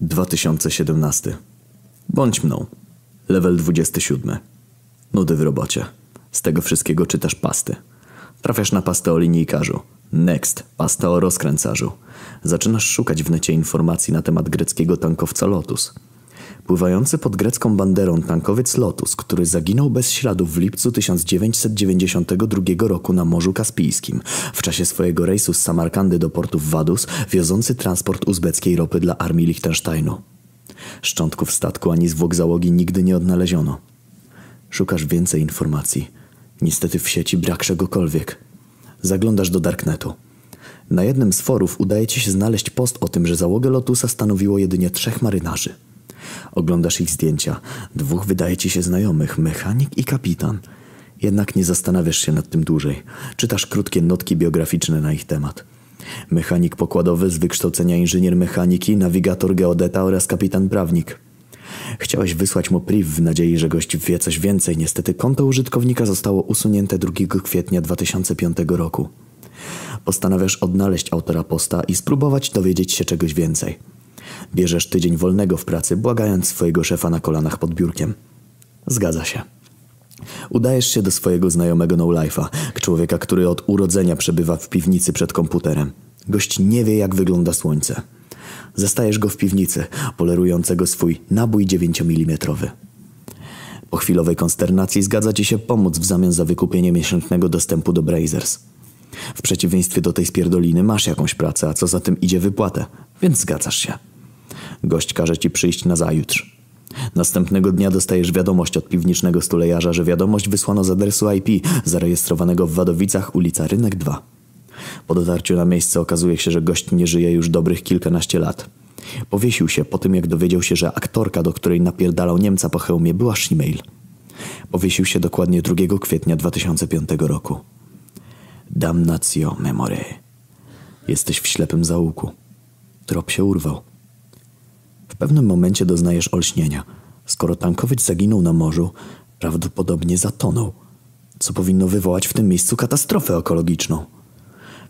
2017. Bądź mną. Level 27. Nudy w robocie. Z tego wszystkiego czytasz pasty. Trafiasz na pastę o linijkarzu. Next, pasta o rozkręcarzu. Zaczynasz szukać w necie informacji na temat greckiego tankowca Lotus. Pływający pod grecką banderą tankowiec Lotus, który zaginął bez śladu w lipcu 1992 roku na Morzu Kaspijskim w czasie swojego rejsu z Samarkandy do portu Vaduz, wiozący transport uzbeckiej ropy dla armii Liechtensteinu. Szczątków statku ani zwłok załogi nigdy nie odnaleziono. Szukasz więcej informacji. Niestety w sieci brak czegokolwiek. Zaglądasz do Darknetu. Na jednym z forów udaje ci się znaleźć post o tym, że załogę Lotusa stanowiło jedynie trzech marynarzy. Oglądasz ich zdjęcia. Dwóch wydaje ci się znajomych, mechanik i kapitan. Jednak nie zastanawiasz się nad tym dłużej. Czytasz krótkie notki biograficzne na ich temat. Mechanik pokładowy z wykształcenia inżynier mechaniki, nawigator geodeta oraz kapitan prawnik. Chciałeś wysłać mu priv w nadziei, że gość wie coś więcej. Niestety konto użytkownika zostało usunięte 2 kwietnia 2005 roku. Postanawiasz odnaleźć autora posta i spróbować dowiedzieć się czegoś więcej. Bierzesz tydzień wolnego w pracy, błagając swojego szefa na kolanach pod biurkiem. Zgadza się. Udajesz się do swojego znajomego no life'a, człowieka, który od urodzenia przebywa w piwnicy przed komputerem. Gość nie wie, jak wygląda słońce. Zastajesz go w piwnicy, polerującego swój nabój 9 mm. Po chwilowej konsternacji zgadza ci się pomóc w zamian za wykupienie miesięcznego dostępu do Brazers. W przeciwieństwie do tej spierdoliny masz jakąś pracę, a co za tym idzie wypłatę, więc zgadzasz się. Gość każe ci przyjść na zajutrz. Następnego dnia dostajesz wiadomość od piwnicznego stulejarza, że wiadomość wysłano z adresu IP zarejestrowanego w Wadowicach, ulica Rynek 2. Po dotarciu na miejsce okazuje się, że gość nie żyje już dobrych kilkanaście lat. Powiesił się po tym, jak dowiedział się, że aktorka, do której napierdalał Niemca po hełmie, była Shemale. Powiesił się dokładnie 2 kwietnia 2005 roku. Damnatio memore. Jesteś w ślepym zaułku. Trop się urwał. Pewnym momencie doznajesz olśnienia. Skoro tankowiec zaginął na morzu, prawdopodobnie zatonął, co powinno wywołać w tym miejscu katastrofę ekologiczną.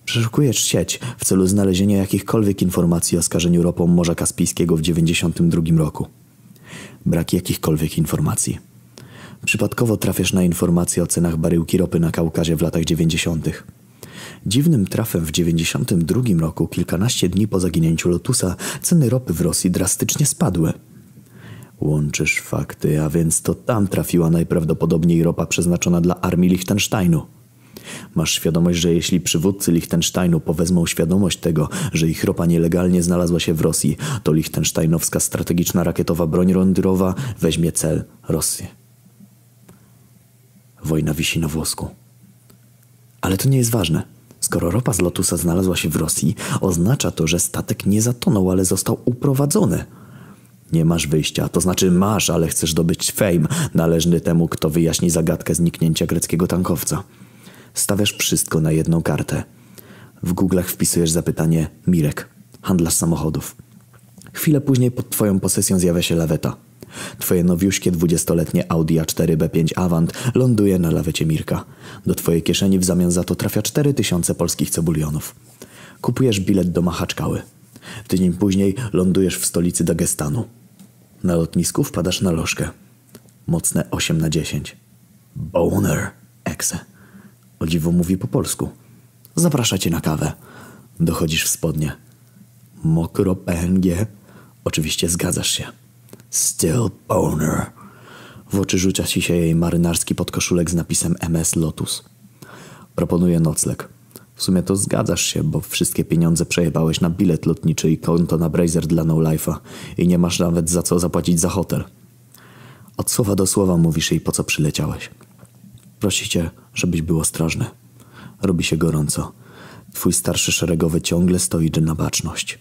Przeszukujesz sieć w celu znalezienia jakichkolwiek informacji o skażeniu ropą Morza Kaspijskiego w 1992 roku. Brak jakichkolwiek informacji. Przypadkowo trafiasz na informacje o cenach baryłki ropy na Kaukazie w latach 90. Dziwnym trafem w 92 roku, kilkanaście dni po zaginięciu Lotusa, ceny ropy w Rosji drastycznie spadły. Łączysz fakty, a więc to tam trafiła najprawdopodobniej ropa przeznaczona dla armii Liechtensteinu. Masz świadomość, że jeśli przywódcy Liechtensteinu powezmą świadomość tego, że ich ropa nielegalnie znalazła się w Rosji, to liechtensteinowska strategiczna rakietowa broń rondyrowa weźmie cel Rosję. Wojna wisi na włosku. Ale to nie jest ważne. Skoro ropa z Lotusa znalazła się w Rosji, oznacza to, że statek nie zatonął, ale został uprowadzony. Nie masz wyjścia, to znaczy masz, ale chcesz dobyć fame należny temu, kto wyjaśni zagadkę zniknięcia greckiego tankowca. Stawiasz wszystko na jedną kartę. W Google'ach wpisujesz zapytanie Mirek, handlarz samochodów. Chwilę później pod twoją posesją zjawia się laweta. Twoje nowiuśkie dwudziestoletnie Audi A4 B5 Avant ląduje na lawecie Mirka. Do twojej kieszeni w zamian za to trafia 4000 polskich cebulionów. Kupujesz bilet do Machaczkały. Tydzień później lądujesz w stolicy Dagestanu. Na lotnisku wpadasz na lożkę. Mocne 8 na 10. Boner, exe. O dziwo mówi po polsku. Zaprasza cię na kawę. Dochodzisz w spodnie. Mokro PNG. Oczywiście zgadzasz się. Still boner. W oczy rzucia ci się jej marynarski podkoszulek z napisem MS Lotus. Proponuje nocleg. W sumie to zgadzasz się, bo wszystkie pieniądze przejebałeś na bilet lotniczy i konto na Brazer dla No Life'a i nie masz nawet za co zapłacić za hotel. Od słowa do słowa mówisz jej po co przyleciałeś. Prosi cię, żebyś był ostrożny. Robi się gorąco. Twój starszy szeregowy ciągle stoi na baczność.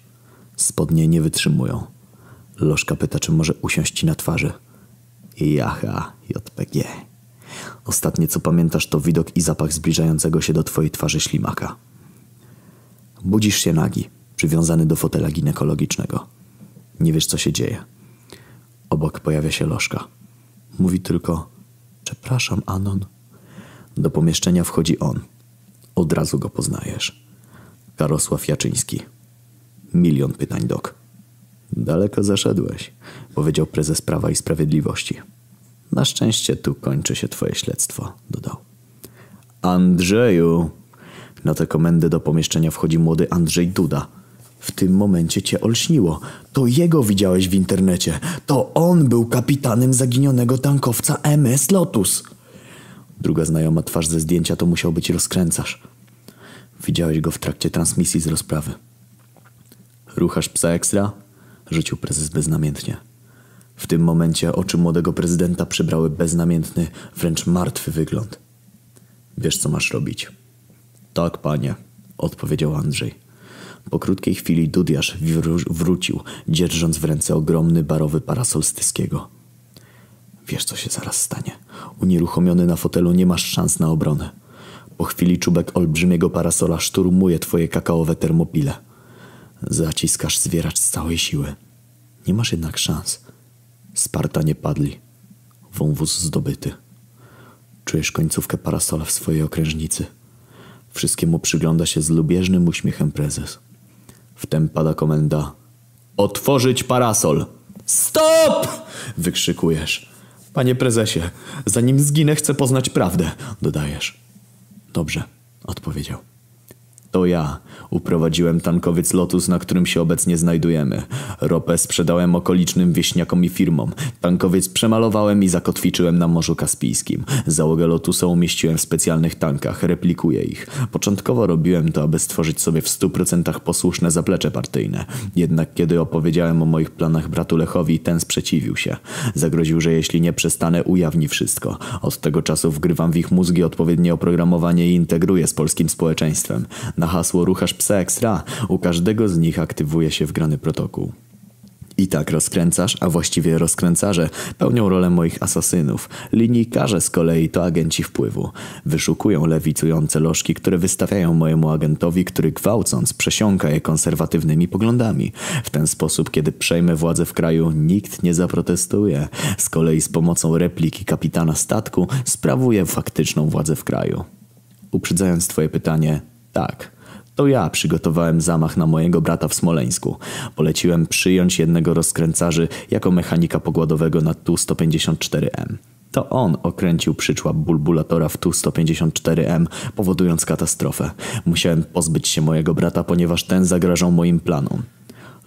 Spodnie nie wytrzymują. Lożka pyta, czy może usiąść ci na twarzy. Jaha, JPG. Ostatnie co pamiętasz to widok i zapach zbliżającego się do twojej twarzy ślimaka. Budzisz się nagi, przywiązany do fotela ginekologicznego. Nie wiesz co się dzieje. Obok pojawia się Lożka. Mówi tylko Przepraszam, Anon. Do pomieszczenia wchodzi on. Od razu go poznajesz. Karosław Jaczyński. Milion pytań, dok. Daleko zaszedłeś, powiedział prezes Prawa i Sprawiedliwości. Na szczęście tu kończy się twoje śledztwo, dodał. Andrzeju! Na tę komendę do pomieszczenia wchodzi młody Andrzej Duda. W tym momencie cię olśniło. To jego widziałeś w internecie. To on był kapitanem zaginionego tankowca MS Lotus. Druga znajoma twarz ze zdjęcia to musiał być rozkręcasz. Widziałeś go w trakcie transmisji z rozprawy. Ruchasz psa ekstra? Rzucił prezes beznamiętnie. W tym momencie oczy młodego prezydenta przybrały beznamiętny, wręcz martwy wygląd. Wiesz, co masz robić. Tak, panie, odpowiedział Andrzej. Po krótkiej chwili Dudiasz wró- wrócił, dzierżąc w ręce ogromny barowy parasol Styskiego. Wiesz, co się zaraz stanie. Unieruchomiony na fotelu nie masz szans na obronę. Po chwili czubek olbrzymiego parasola szturmuje twoje kakaowe termopile. Zaciskasz zwieracz z całej siły. Nie masz jednak szans. Spartanie padli. Wąwóz zdobyty. Czujesz końcówkę parasola w swojej okrężnicy. Wszystkiemu przygląda się z lubieżnym uśmiechem prezes. Wtem pada komenda. Otworzyć parasol! Stop! Wykrzykujesz. Panie prezesie, zanim zginę chcę poznać prawdę, dodajesz. Dobrze, odpowiedział. To ja uprowadziłem tankowiec Lotus, na którym się obecnie znajdujemy. Ropę sprzedałem okolicznym wieśniakom i firmom. Tankowiec przemalowałem i zakotwiczyłem na Morzu Kaspijskim. Załogę Lotusa umieściłem w specjalnych tankach, replikuję ich. Początkowo robiłem to, aby stworzyć sobie w stu procentach posłuszne zaplecze partyjne. Jednak kiedy opowiedziałem o moich planach bratu Lechowi, ten sprzeciwił się. Zagroził, że jeśli nie przestanę, ujawni wszystko. Od tego czasu wgrywam w ich mózgi odpowiednie oprogramowanie i integruję z polskim społeczeństwem. Na hasło ruchasz psa ekstra u każdego z nich aktywuje się wgrany protokół. I tak rozkręcasz, a właściwie rozkręcarze pełnią rolę moich asasynów. Linijkarze z kolei to agenci wpływu. Wyszukują lewicujące lożki, które wystawiają mojemu agentowi, który gwałcąc przesiąka je konserwatywnymi poglądami. W ten sposób, kiedy przejmę władzę w kraju, nikt nie zaprotestuje. Z kolei z pomocą repliki kapitana statku sprawuję faktyczną władzę w kraju. Uprzedzając twoje pytanie, tak. To ja przygotowałem zamach na mojego brata w Smoleńsku. Poleciłem przyjąć jednego rozkręcarzy jako mechanika pogładowego na Tu-154M. To on okręcił przyczłap bulbulatora w Tu-154M, powodując katastrofę. Musiałem pozbyć się mojego brata, ponieważ ten zagrażał moim planom.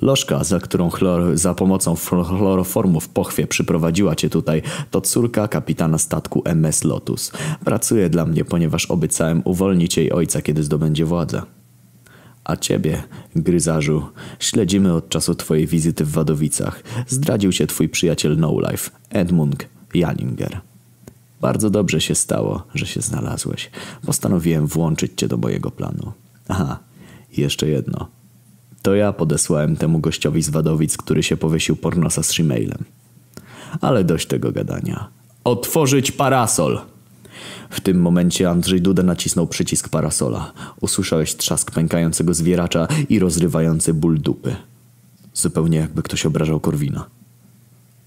Lożka, za którą chlor, za pomocą chloroformu w pochwie przyprowadziła cię tutaj, to córka kapitana statku MS Lotus. Pracuje dla mnie, ponieważ obiecałem uwolnić jej ojca, kiedy zdobędzie władzę. A ciebie, gryzarzu, śledzimy od czasu twojej wizyty w Wadowicach. Zdradził cię twój przyjaciel No Life, Edmund Jalinger. Bardzo dobrze się stało, że się znalazłeś. Postanowiłem włączyć cię do mojego planu. Aha, jeszcze jedno. To ja podesłałem temu gościowi z Wadowic, który się powiesił pornosa z Shemailem. Ale dość tego gadania. Otworzyć parasol! W tym momencie Andrzej Duda nacisnął przycisk parasola. Usłyszałeś trzask pękającego zwieracza i rozrywający ból dupy. Zupełnie jakby ktoś obrażał Korwina.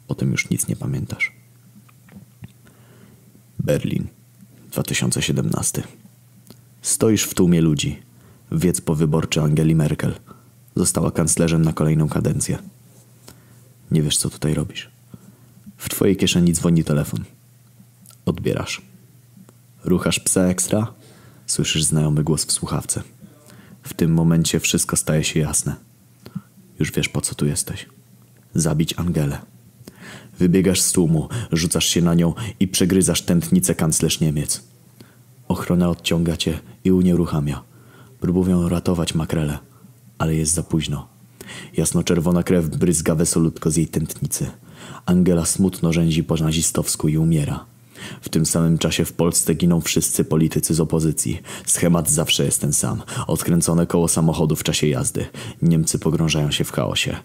Potem już nic nie pamiętasz. Berlin, 2017. Stoisz w tłumie ludzi. Wiec powyborczy Angeli Merkel. Została kanclerzem na kolejną kadencję. Nie wiesz, co tutaj robisz. W twojej kieszeni dzwoni telefon. Odbierasz. Ruchasz psa ekstra? Słyszysz znajomy głos w słuchawce. W tym momencie wszystko staje się jasne. Już wiesz, po co tu jesteś. Zabić Angelę. Wybiegasz z tłumu, rzucasz się na nią i przegryzasz tętnicę kanclerz Niemiec. Ochrona odciąga cię i unieruchamia. Próbują ratować makrele, ale jest za późno. Jasnoczerwona krew bryzga wesolutko z jej tętnicy. Angela smutno rzęzi po nazistowsku i umiera. W tym samym czasie w Polsce giną wszyscy politycy z opozycji. Schemat zawsze jest ten sam. Odkręcone koło samochodu w czasie jazdy. Niemcy pogrążają się w chaosie.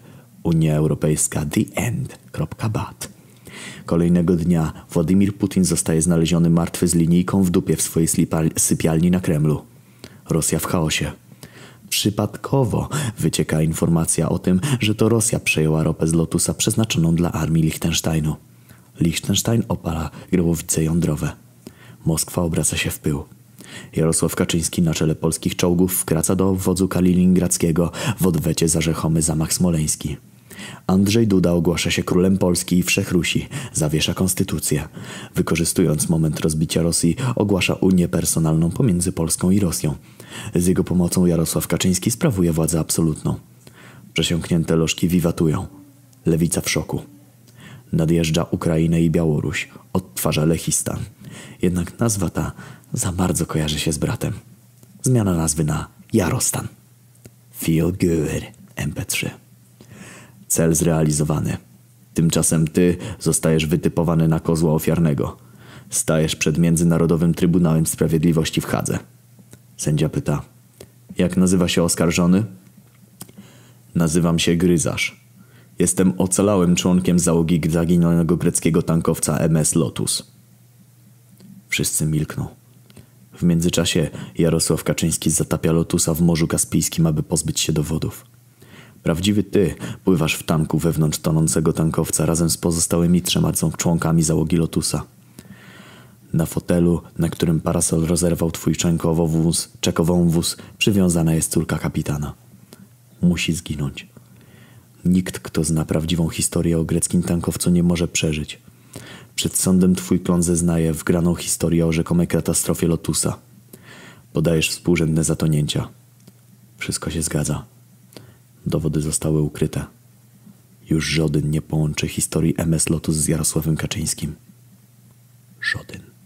Unia Europejska the end. Bat. Kolejnego dnia Władimir Putin zostaje znaleziony martwy z linijką w dupie w swojej sypialni na Kremlu. Rosja w chaosie. Przypadkowo wycieka informacja o tym, że to Rosja przejęła ropę z Lotusa przeznaczoną dla armii Liechtensteinu. Liechtenstein opala grobowice jądrowe. Moskwa obraca się w pył. Jarosław Kaczyński na czele polskich czołgów wkraca do obwodu kaliningradzkiego w odwecie za rzechomy zamach smoleński. Andrzej Duda ogłasza się królem Polski i Wszechrusi, zawiesza konstytucję. Wykorzystując moment rozbicia Rosji, ogłasza unię personalną pomiędzy Polską i Rosją. Z jego pomocą Jarosław Kaczyński sprawuje władzę absolutną. Przesiąknięte lożki wiwatują. Lewica w szoku. Nadjeżdża Ukrainę i Białoruś, odtwarza Lechistan. Jednak nazwa ta za bardzo kojarzy się z bratem. Zmiana nazwy na Jarostan. Feel good, MP3. Cel zrealizowany. Tymczasem ty zostajesz wytypowany na kozła ofiarnego. Stajesz przed Międzynarodowym Trybunałem Sprawiedliwości w Hadze. Sędzia pyta: Jak nazywa się oskarżony? Nazywam się Gryzarz. Jestem ocalałym członkiem załogi zaginionego greckiego tankowca MS Lotus. Wszyscy milkną. W międzyczasie Jarosław Kaczyński zatapia Lotusa w Morzu Kaspijskim, aby pozbyć się dowodów. Prawdziwy ty pływasz w tanku wewnątrz tonącego tankowca razem z pozostałymi trzema członkami załogi Lotusa. Na fotelu, na którym parasol rozerwał twój czekową czekową przywiązana jest córka kapitana. Musi zginąć. Nikt, kto zna prawdziwą historię o greckim tankowcu, nie może przeżyć. Przed sądem twój klon zeznaje wgraną historię o rzekomej katastrofie Lotusa. Podajesz współrzędne zatonięcia. Wszystko się zgadza. Dowody zostały ukryte. Już żaden nie połączy historii MS Lotus z Jarosławem Kaczyńskim. Żaden.